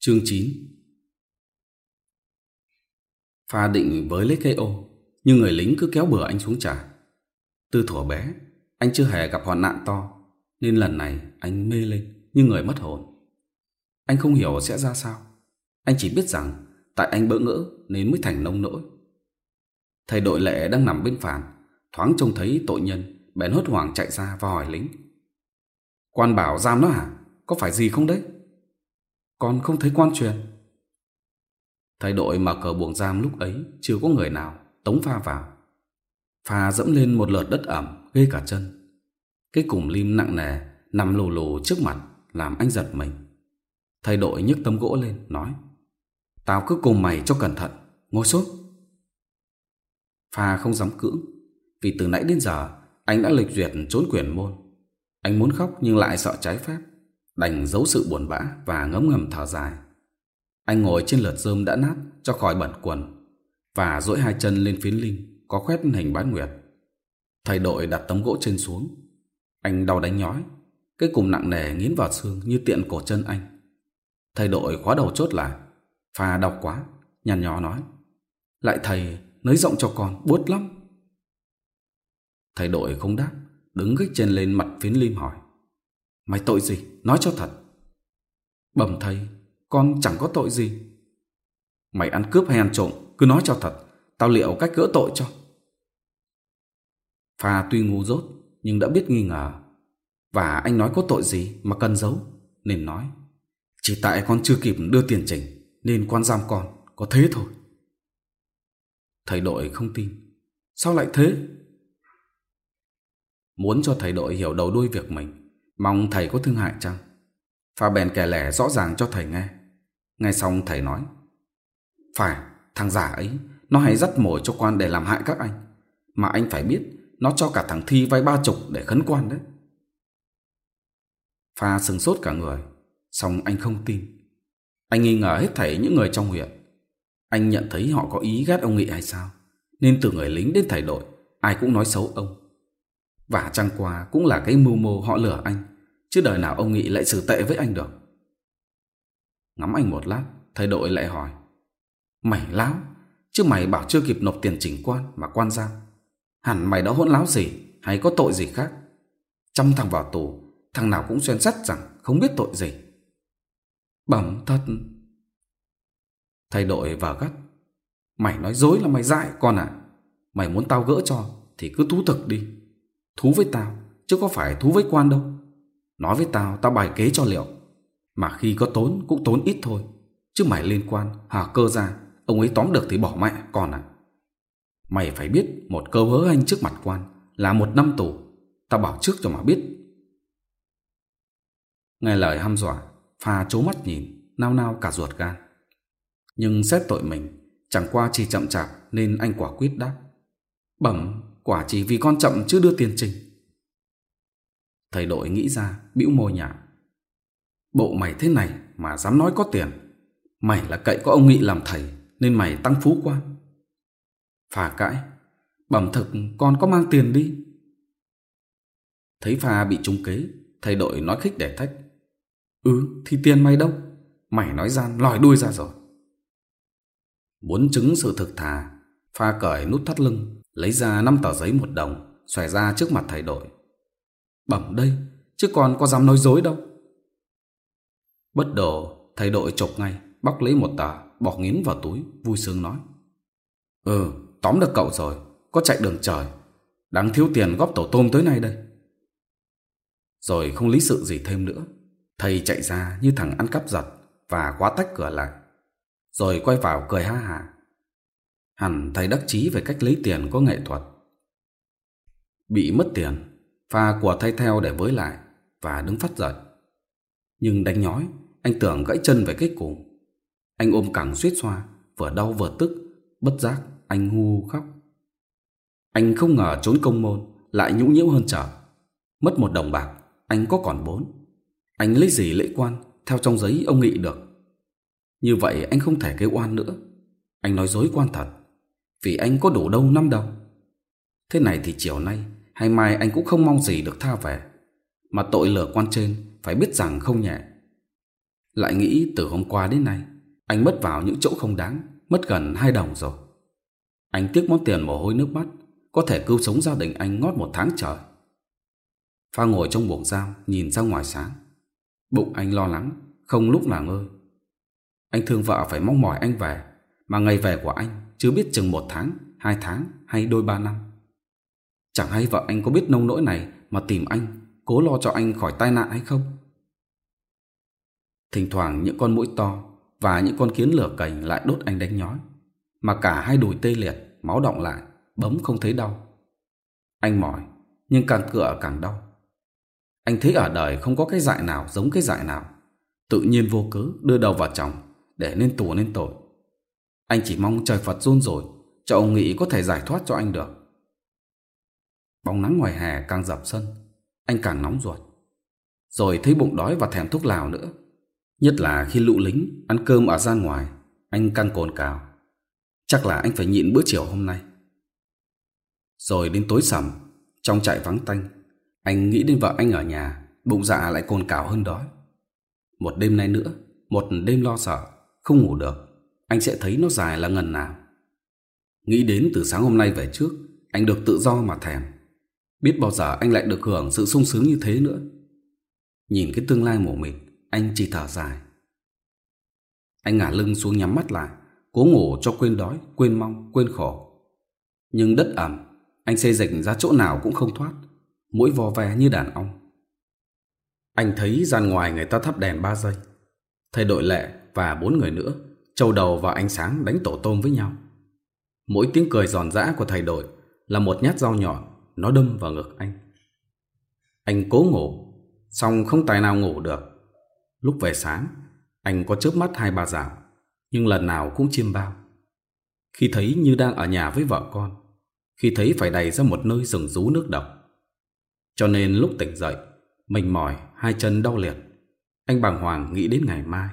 Chương 9 Pha định với lấy cây ô, nhưng người lính cứ kéo bừa anh xuống trả. Từ thuở bé, anh chưa hề gặp hoạn nạn to, nên lần này anh mê lên như người mất hồn. Anh không hiểu sẽ ra sao. Anh chỉ biết rằng tại anh bỡ ngỡ nên mới thành nông nỗi. Thầy đội lệ đang nằm bên phản, thoáng trông thấy tội nhân, bèn hốt hoảng chạy ra và hỏi lính. Quan bảo giam nó hả? Có phải gì không đấy? Còn không thấy quan truyền Thay đội mà cờ buồng giam lúc ấy Chưa có người nào tống pha vào. Pha dẫm lên một lợt đất ẩm gây cả chân. Cái cùm lim nặng nề Nằm lù lù trước mặt Làm anh giật mình. Thay đội nhấc tấm gỗ lên, Nói, Tao cứ cùng mày cho cẩn thận, Ngồi sốt Pha không dám cưỡng, Vì từ nãy đến giờ Anh đã lịch duyệt trốn quyền môn. Anh muốn khóc nhưng lại sợ trái phép đành giấu sự buồn bã và ngấm ngầm thở dài. Anh ngồi trên lợt rơm đã nát cho khỏi bẩn quần và duỗi hai chân lên phiến linh có khoét hình bán nguyệt. Thầy đội đặt tấm gỗ trên xuống. Anh đau đánh nhói, cái cùng nặng nề nghiến vào xương như tiện cổ chân anh. Thầy đội khóa đầu chốt lại, pha đọc quá, nhằn nhó nói. Lại thầy, nới rộng cho con, buốt lắm. Thầy đội không đáp, đứng gích chân lên mặt phiến lim hỏi. Mày tội gì? Nói cho thật. Bẩm thầy, con chẳng có tội gì. Mày ăn cướp hay ăn trộm, cứ nói cho thật. Tao liệu cách cỡ tội cho. Phà tuy ngu dốt, nhưng đã biết nghi ngờ. Và anh nói có tội gì mà cần giấu, nên nói. Chỉ tại con chưa kịp đưa tiền chỉnh nên quan giam con, có thế thôi. Thầy đội không tin. Sao lại thế? Muốn cho thầy đội hiểu đầu đuôi việc mình, Mong thầy có thương hại chăng? Pha bèn kể lẻ rõ ràng cho thầy nghe. Ngay xong thầy nói. Phải, thằng giả ấy, nó hay dắt mồi cho quan để làm hại các anh. Mà anh phải biết, nó cho cả thằng Thi vay ba chục để khấn quan đấy. Pha sừng sốt cả người, xong anh không tin. Anh nghi ngờ hết thầy những người trong huyện. Anh nhận thấy họ có ý ghét ông Nghị hay sao, nên từ người lính đến thầy đội, ai cũng nói xấu ông. Và chăng qua cũng là cái mưu mô họ lừa anh chứ đời nào ông Nghị lại xử tệ với anh được. Ngắm anh một lát, thầy đội lại hỏi. Mày láo, chứ mày bảo chưa kịp nộp tiền chỉnh quan mà quan giam. Hẳn mày đã hỗn láo gì hay có tội gì khác. Trăm thằng vào tù, thằng nào cũng xuyên sắt rằng không biết tội gì. Bẩm thật. Thầy đội vào gắt. Mày nói dối là mày dại con ạ. À. Mày muốn tao gỡ cho thì cứ thú thực đi. Thú với tao chứ có phải thú với quan đâu. Nói với tao tao bài kế cho liệu. Mà khi có tốn, cũng tốn ít thôi. Chứ mày liên quan, hà cơ ra, Ông ấy tóm được thì bỏ mẹ, còn à? Mày phải biết, một câu hớ anh trước mặt quan Là một năm tù. Tao bảo trước cho mà biết. Nghe lời ham dọa Phà chố mắt nhìn, Nao nao cả ruột gan. Nhưng xét tội mình, Chẳng qua chỉ chậm chạp Nên anh quả quyết đáp. Bẩm, quả chỉ vì con chậm chưa đưa tiền trình. Thầy đội nghĩ ra, bĩu môi nhạo. Bộ mày thế này mà dám nói có tiền. Mày là cậy có ông Nghị làm thầy, nên mày tăng phú quá. Phà cãi, bẩm thực con có mang tiền đi. Thấy Phà bị trúng kế, thầy đội nói khích để thách. Ừ, thì tiền mày đâu? Mày nói gian lòi đuôi ra rồi. Muốn chứng sự thực thà, Pha cởi nút thắt lưng, lấy ra năm tờ giấy một đồng, xòe ra trước mặt thầy đội. Bằng đây, chứ còn có dám nói dối đâu. Bất đồ, thầy đội chộp ngay, bóc lấy một tờ, bỏ nghiến vào túi, vui sướng nói. Ừ, tóm được cậu rồi, có chạy đường trời. Đáng thiếu tiền góp tổ tôm tới nay đây. Rồi không lý sự gì thêm nữa. Thầy chạy ra như thằng ăn cắp giật và quá tách cửa lại. Rồi quay vào cười ha hà. Hẳn thầy đắc chí về cách lấy tiền có nghệ thuật. Bị mất tiền, pha của thay theo để với lại và đứng phát dậy. Nhưng đánh nhói, anh tưởng gãy chân về kết cùng. Anh ôm cẳng suýt xoa, vừa đau vừa tức, bất giác anh hu khóc. Anh không ngờ trốn công môn lại nhũng nhiễu hơn trở. Mất một đồng bạc, anh có còn bốn. Anh lấy gì lễ quan theo trong giấy ông nghị được. Như vậy anh không thể kêu oan nữa. Anh nói dối quan thật, vì anh có đủ đâu năm đồng. Thế này thì chiều nay hay mai anh cũng không mong gì được tha về. Mà tội lửa quan trên phải biết rằng không nhẹ. Lại nghĩ từ hôm qua đến nay, anh mất vào những chỗ không đáng, mất gần hai đồng rồi. Anh tiếc món tiền mồ hôi nước mắt, có thể cứu sống gia đình anh ngót một tháng trời. Pha ngồi trong buồng giam nhìn ra ngoài sáng. Bụng anh lo lắng, không lúc nào ngơi. Anh thương vợ phải mong mỏi anh về, mà ngày về của anh chưa biết chừng một tháng, hai tháng hay đôi ba năm. Chẳng hay vợ anh có biết nông nỗi này mà tìm anh, cố lo cho anh khỏi tai nạn hay không? Thỉnh thoảng những con mũi to và những con kiến lửa cành lại đốt anh đánh nhói, mà cả hai đùi tê liệt, máu động lại, bấm không thấy đau. Anh mỏi, nhưng càng cựa càng đau. Anh thấy ở đời không có cái dại nào giống cái dại nào. Tự nhiên vô cớ đưa đầu vào chồng để nên tù nên tội. Anh chỉ mong trời Phật run rồi, cho ông Nghị có thể giải thoát cho anh được. Bóng nắng ngoài hè càng dập sân, Anh càng nóng ruột. Rồi thấy bụng đói và thèm thuốc lào nữa. Nhất là khi lũ lính Ăn cơm ở ra ngoài, Anh căng cồn cào. Chắc là anh phải nhịn bữa chiều hôm nay. Rồi đến tối sầm, Trong trại vắng tanh, Anh nghĩ đến vợ anh ở nhà, Bụng dạ lại cồn cào hơn đói. Một đêm nay nữa, Một đêm lo sợ, Không ngủ được, Anh sẽ thấy nó dài là ngần nào. Nghĩ đến từ sáng hôm nay về trước, Anh được tự do mà thèm. Biết bao giờ anh lại được hưởng sự sung sướng như thế nữa. Nhìn cái tương lai mổ mịt, anh chỉ thở dài. Anh ngả lưng xuống nhắm mắt lại, cố ngủ cho quên đói, quên mong, quên khổ. Nhưng đất ẩm, anh xây dịch ra chỗ nào cũng không thoát, mũi vò ve như đàn ong. Anh thấy gian ngoài người ta thắp đèn ba giây. Thầy đội lệ và bốn người nữa trâu đầu vào ánh sáng đánh tổ tôm với nhau. Mỗi tiếng cười giòn giã của thầy đội là một nhát dao nhỏ nó đâm vào ngực anh. Anh cố ngủ Xong không tài nào ngủ được. Lúc về sáng, Anh có chớp mắt hai ba rào Nhưng lần nào cũng chiêm bao. Khi thấy như đang ở nhà với vợ con, Khi thấy phải đầy ra một nơi rừng rú nước độc. Cho nên lúc tỉnh dậy mệt mỏi, hai chân đau liệt. Anh bàng hoàng nghĩ đến ngày mai.